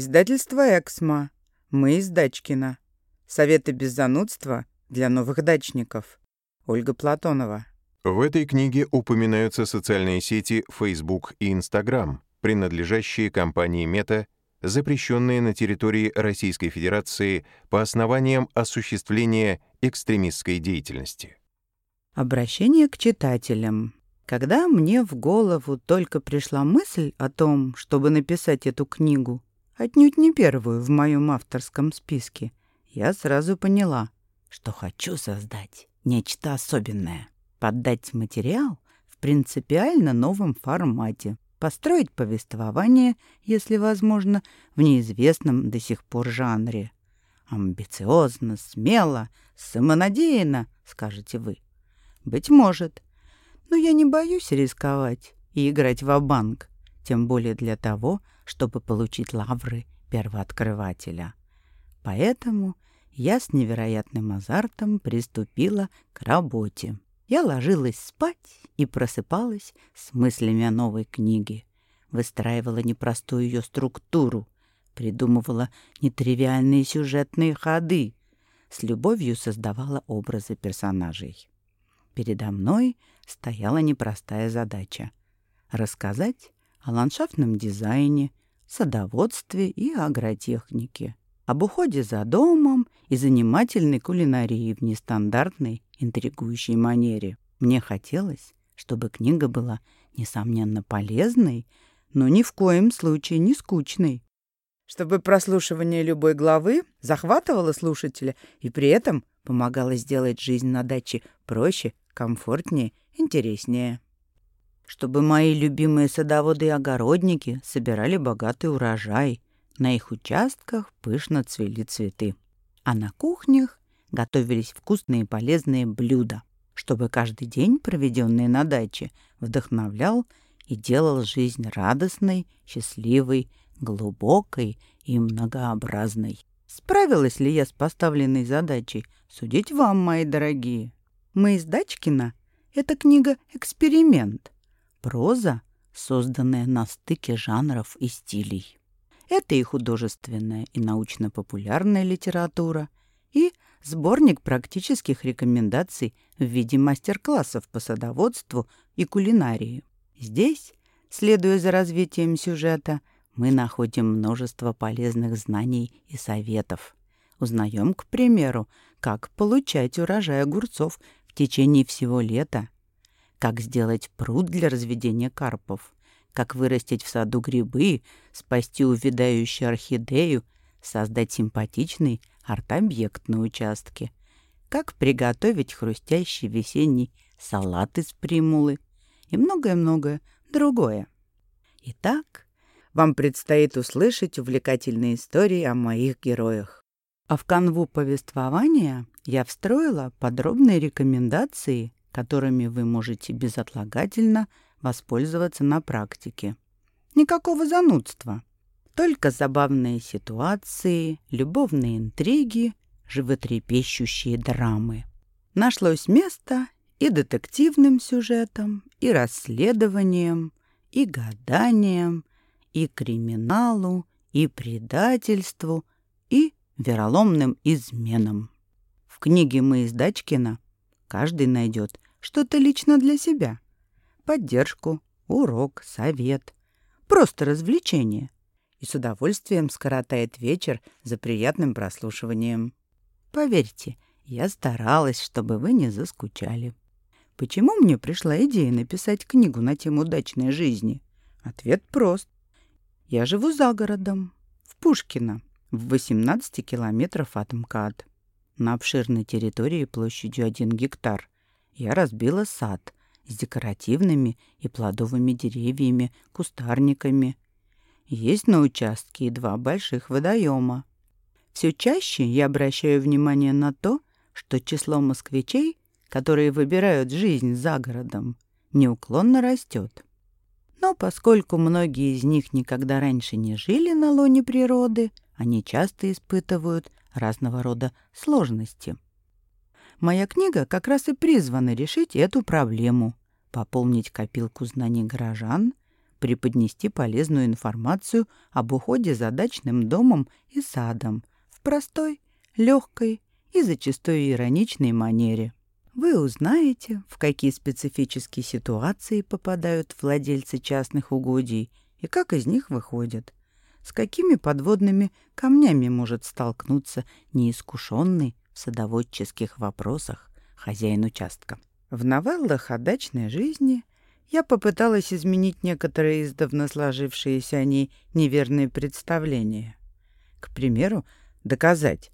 Издательство «Эксмо». Мы из Дачкина. Советы без занудства для новых дачников. Ольга Платонова. В этой книге упоминаются социальные сети Facebook и Instagram, принадлежащие компании Meta, запрещенные на территории Российской Федерации по основаниям осуществления экстремистской деятельности. Обращение к читателям. Когда мне в голову только пришла мысль о том, чтобы написать эту книгу, отнюдь не первую в моем авторском списке, я сразу поняла, что хочу создать нечто особенное. Поддать материал в принципиально новом формате. Построить повествование, если возможно, в неизвестном до сих пор жанре. Амбициозно, смело, самонадеянно, скажете вы. Быть может. Но я не боюсь рисковать и играть в банк тем более для того, чтобы получить лавры первооткрывателя. Поэтому я с невероятным азартом приступила к работе. Я ложилась спать и просыпалась с мыслями о новой книге, выстраивала непростую ее структуру, придумывала нетривиальные сюжетные ходы, с любовью создавала образы персонажей. Передо мной стояла непростая задача — рассказать о ландшафтном дизайне, садоводстве и агротехнике, об уходе за домом и занимательной кулинарии в нестандартной, интригующей манере. Мне хотелось, чтобы книга была, несомненно, полезной, но ни в коем случае не скучной. Чтобы прослушивание любой главы захватывало слушателя и при этом помогало сделать жизнь на даче проще, комфортнее, интереснее чтобы мои любимые садоводы и огородники собирали богатый урожай. На их участках пышно цвели цветы. А на кухнях готовились вкусные и полезные блюда, чтобы каждый день, проведенный на даче, вдохновлял и делал жизнь радостной, счастливой, глубокой и многообразной. Справилась ли я с поставленной задачей? Судить вам, мои дорогие. Мы из Дачкина — это книга-эксперимент — Проза, созданная на стыке жанров и стилей. Это и художественная, и научно-популярная литература, и сборник практических рекомендаций в виде мастер-классов по садоводству и кулинарии. Здесь, следуя за развитием сюжета, мы находим множество полезных знаний и советов. Узнаем, к примеру, как получать урожай огурцов в течение всего лета как сделать пруд для разведения карпов, как вырастить в саду грибы, спасти увядающую орхидею, создать симпатичный арт-объект на участке, как приготовить хрустящий весенний салат из примулы и многое-многое другое. Итак, вам предстоит услышать увлекательные истории о моих героях. А в канву повествования я встроила подробные рекомендации которыми вы можете безотлагательно воспользоваться на практике. Никакого занудства. Только забавные ситуации, любовные интриги, животрепещущие драмы. Нашлось место и детективным сюжетом, и расследованием, и гаданием, и криминалу, и предательству, и вероломным изменам. В книге «Мы из Дачкина» Каждый найдет что-то лично для себя. Поддержку, урок, совет. Просто развлечение. И с удовольствием скоротает вечер за приятным прослушиванием. Поверьте, я старалась, чтобы вы не заскучали. Почему мне пришла идея написать книгу на тему дачной жизни? Ответ прост. Я живу за городом, в Пушкино, в 18 километров от МКАД. На обширной территории площадью 1 гектар я разбила сад с декоративными и плодовыми деревьями, кустарниками. Есть на участке и два больших водоема. Все чаще я обращаю внимание на то, что число москвичей, которые выбирают жизнь за городом, неуклонно растет. Но поскольку многие из них никогда раньше не жили на лоне природы, они часто испытывают разного рода сложности. Моя книга как раз и призвана решить эту проблему, пополнить копилку знаний горожан, преподнести полезную информацию об уходе за дачным домом и садом в простой, легкой и зачастую ироничной манере. Вы узнаете, в какие специфические ситуации попадают владельцы частных угодий и как из них выходят. С какими подводными камнями может столкнуться неискушенный садоводческих вопросах хозяин участка. В новеллах о дачной жизни я попыталась изменить некоторые издавна сложившиеся о ней неверные представления. К примеру, доказать.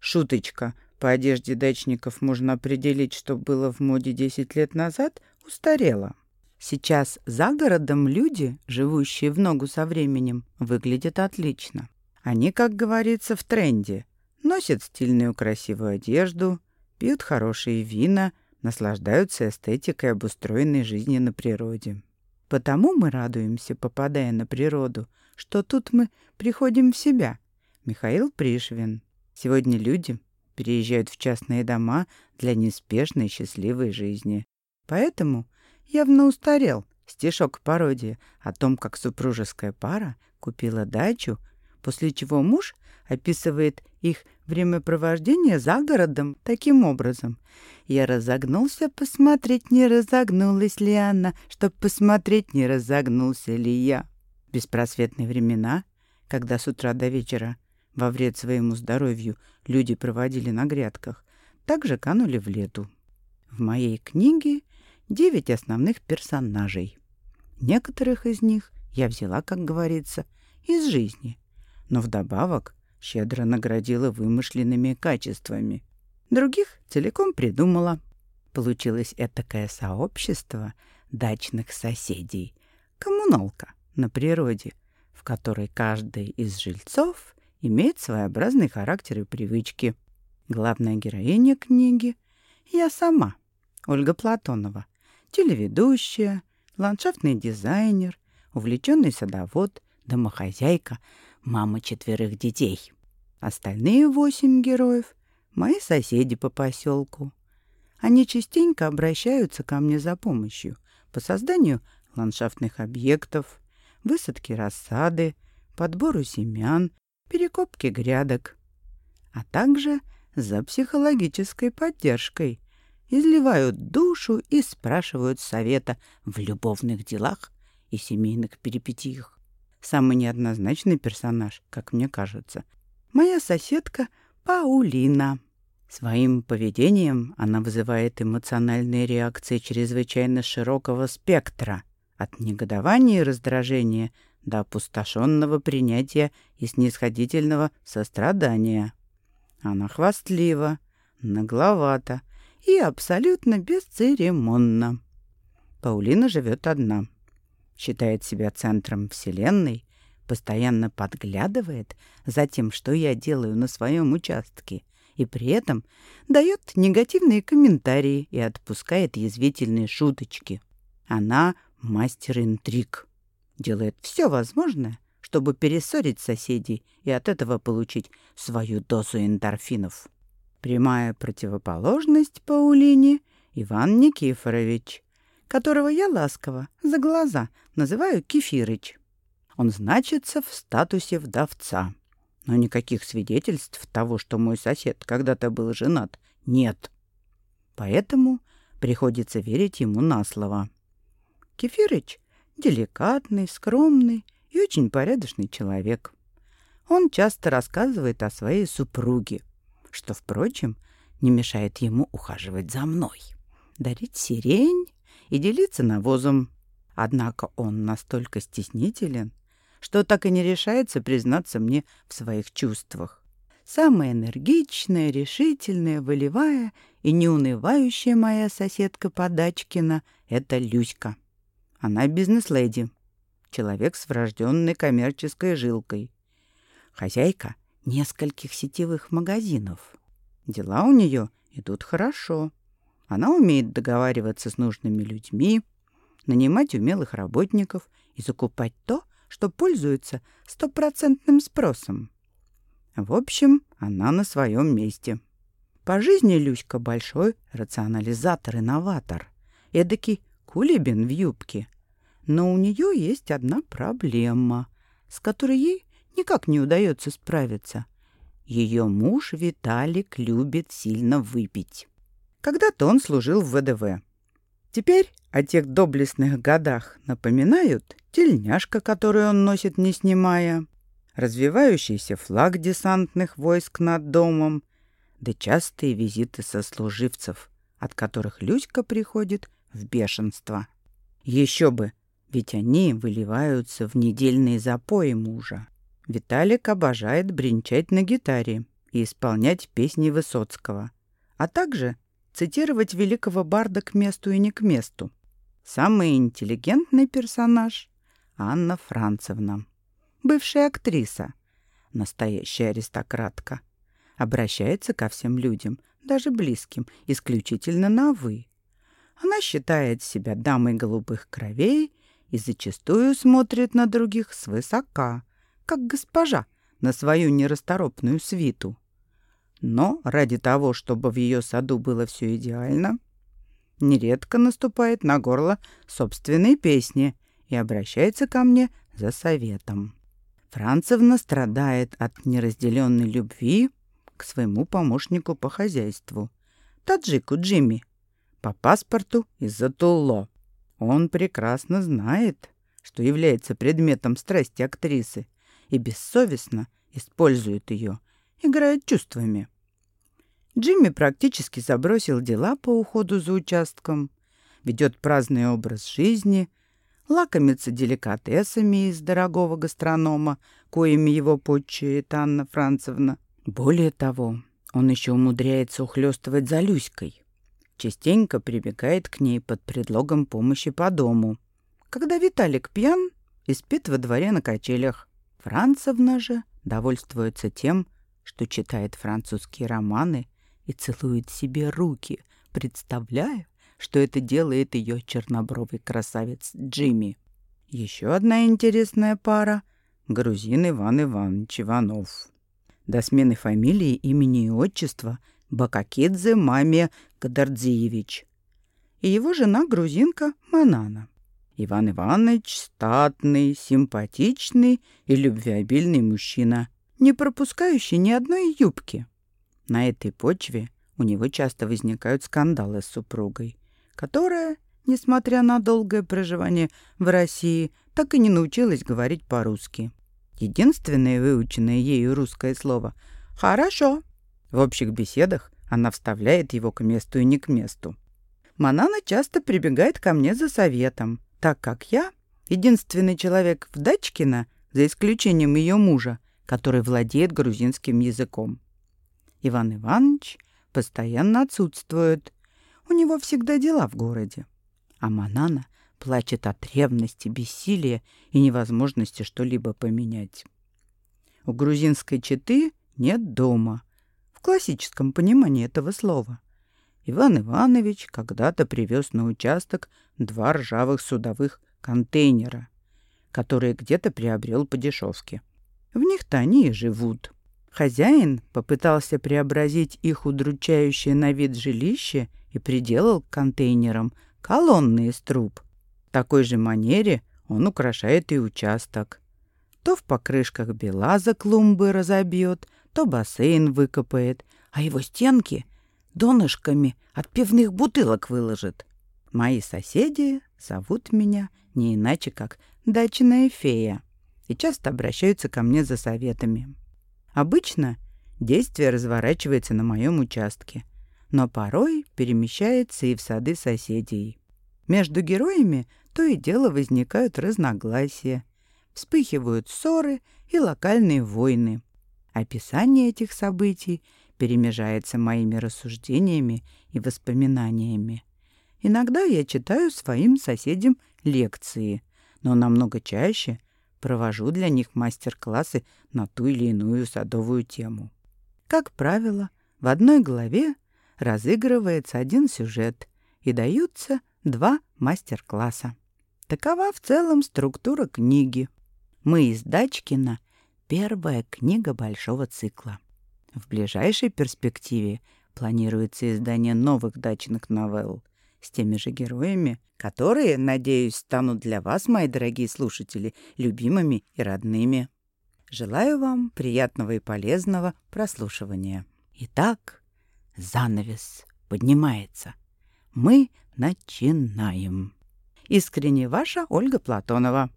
Шуточка по одежде дачников можно определить, что было в моде 10 лет назад, устарела. Сейчас за городом люди, живущие в ногу со временем, выглядят отлично. Они, как говорится, в тренде. Носят стильную красивую одежду, пьют хорошие вина – наслаждаются эстетикой обустроенной жизни на природе. Потому мы радуемся, попадая на природу, что тут мы приходим в себя. Михаил Пришвин. Сегодня люди переезжают в частные дома для неспешной счастливой жизни. Поэтому явно устарел стишок пародии о том, как супружеская пара купила дачу, после чего муж описывает их времяпровождение за городом таким образом. Я разогнулся посмотреть, не разогнулась ли она, чтоб посмотреть, не разогнулся ли я. Беспросветные времена, когда с утра до вечера во вред своему здоровью люди проводили на грядках, также канули в лету. В моей книге девять основных персонажей. Некоторых из них я взяла, как говорится, из жизни, но вдобавок щедро наградила вымышленными качествами. Других целиком придумала. Получилось этакое сообщество дачных соседей, коммуналка на природе, в которой каждый из жильцов имеет своеобразный характер и привычки. Главная героиня книги — я сама, Ольга Платонова, телеведущая, ландшафтный дизайнер, увлеченный садовод, домохозяйка, мама четверых детей. Остальные восемь героев — мои соседи по поселку. Они частенько обращаются ко мне за помощью по созданию ландшафтных объектов, высадке рассады, подбору семян, перекопке грядок, а также за психологической поддержкой, изливают душу и спрашивают совета в любовных делах и семейных перипетиях самый неоднозначный персонаж, как мне кажется. Моя соседка Паулина. Своим поведением она вызывает эмоциональные реакции чрезвычайно широкого спектра, от негодования и раздражения до опустошенного принятия и снисходительного сострадания. Она хвастлива, нагловата и абсолютно бесцеремонна. Паулина живет одна — считает себя центром Вселенной, постоянно подглядывает за тем, что я делаю на своем участке, и при этом дает негативные комментарии и отпускает язвительные шуточки. Она мастер интриг, делает все возможное, чтобы перессорить соседей и от этого получить свою дозу эндорфинов. Прямая противоположность Паулине — Иван Никифорович, которого я ласково, за глаза, называю Кефирыч. Он значится в статусе вдовца. Но никаких свидетельств того, что мой сосед когда-то был женат, нет. Поэтому приходится верить ему на слово. Кефирыч — деликатный, скромный и очень порядочный человек. Он часто рассказывает о своей супруге, что, впрочем, не мешает ему ухаживать за мной, дарить сирень и делиться навозом. Однако он настолько стеснителен, что так и не решается признаться мне в своих чувствах. Самая энергичная, решительная, волевая и неунывающая моя соседка Подачкина — это Люська. Она бизнес-леди, человек с врожденной коммерческой жилкой. Хозяйка нескольких сетевых магазинов. Дела у нее идут хорошо. Она умеет договариваться с нужными людьми, нанимать умелых работников и закупать то, что пользуется стопроцентным спросом. В общем, она на своем месте. По жизни Люська большой рационализатор-инноватор, эдакий кулибин в юбке. Но у нее есть одна проблема, с которой ей никак не удается справиться. Ее муж Виталик любит сильно выпить. Когда-то он служил в ВДВ. Теперь о тех доблестных годах напоминают тельняшка, которую он носит не снимая, развивающийся флаг десантных войск над домом, да частые визиты сослуживцев, от которых Люська приходит в бешенство. Еще бы, ведь они выливаются в недельные запои мужа. Виталик обожает бренчать на гитаре и исполнять песни Высоцкого, а также цитировать великого барда к месту и не к месту. Самый интеллигентный персонаж — Анна Францевна, бывшая актриса, настоящая аристократка. Обращается ко всем людям, даже близким, исключительно на «вы». Она считает себя дамой голубых кровей и зачастую смотрит на других свысока, как госпожа на свою нерасторопную свиту. Но ради того, чтобы в ее саду было все идеально, нередко наступает на горло собственной песни и обращается ко мне за советом. Францевна страдает от неразделенной любви к своему помощнику по хозяйству, таджику Джимми, по паспорту из-за Тулло. Он прекрасно знает, что является предметом страсти актрисы, и бессовестно использует ее, играет чувствами. Джимми практически забросил дела по уходу за участком, ведет праздный образ жизни, лакомится деликатесами из дорогого гастронома, коими его почует Анна Францевна. Более того, он еще умудряется ухлёстывать за Люськой частенько прибегает к ней под предлогом помощи по дому. Когда Виталик пьян и спит во дворе на качелях, Францевна же довольствуется тем, что читает французские романы и целует себе руки, представляя, что это делает ее чернобровый красавец Джимми. Еще одна интересная пара — грузин Иван Иванович Иванов. До смены фамилии, имени и отчества Бакакидзе Маме Кадардзиевич и его жена грузинка Манана. Иван Иванович статный, симпатичный и любвеобильный мужчина, не пропускающий ни одной юбки. На этой почве у него часто возникают скандалы с супругой, которая, несмотря на долгое проживание в России, так и не научилась говорить по-русски. Единственное выученное ею русское слово «хорошо» В общих беседах она вставляет его к месту и не к месту. Манана часто прибегает ко мне за советом, так как я единственный человек в Дачкино, за исключением ее мужа, который владеет грузинским языком. Иван Иванович постоянно отсутствует. У него всегда дела в городе. А Манана плачет от ревности, бессилия и невозможности что-либо поменять. У грузинской четы нет дома — классическом понимании этого слова. Иван Иванович когда-то привез на участок два ржавых судовых контейнера, которые где-то приобрел по дешевке. В них-то они и живут. Хозяин попытался преобразить их удручающее на вид жилище и приделал к контейнерам колонны из труб. В такой же манере он украшает и участок. То в покрышках белаза клумбы разобьет, то бассейн выкопает, а его стенки донышками от пивных бутылок выложит. Мои соседи зовут меня не иначе, как «дачная фея» и часто обращаются ко мне за советами. Обычно действие разворачивается на моем участке, но порой перемещается и в сады соседей. Между героями то и дело возникают разногласия, вспыхивают ссоры и локальные войны. Описание этих событий перемежается моими рассуждениями и воспоминаниями. Иногда я читаю своим соседям лекции, но намного чаще провожу для них мастер-классы на ту или иную садовую тему. Как правило, в одной главе разыгрывается один сюжет и даются два мастер-класса. Такова в целом структура книги. Мы из Дачкина — первая книга большого цикла. В ближайшей перспективе планируется издание новых дачных новелл, с теми же героями, которые, надеюсь, станут для вас, мои дорогие слушатели, любимыми и родными. Желаю вам приятного и полезного прослушивания. Итак, занавес поднимается. Мы начинаем. Искренне ваша Ольга Платонова.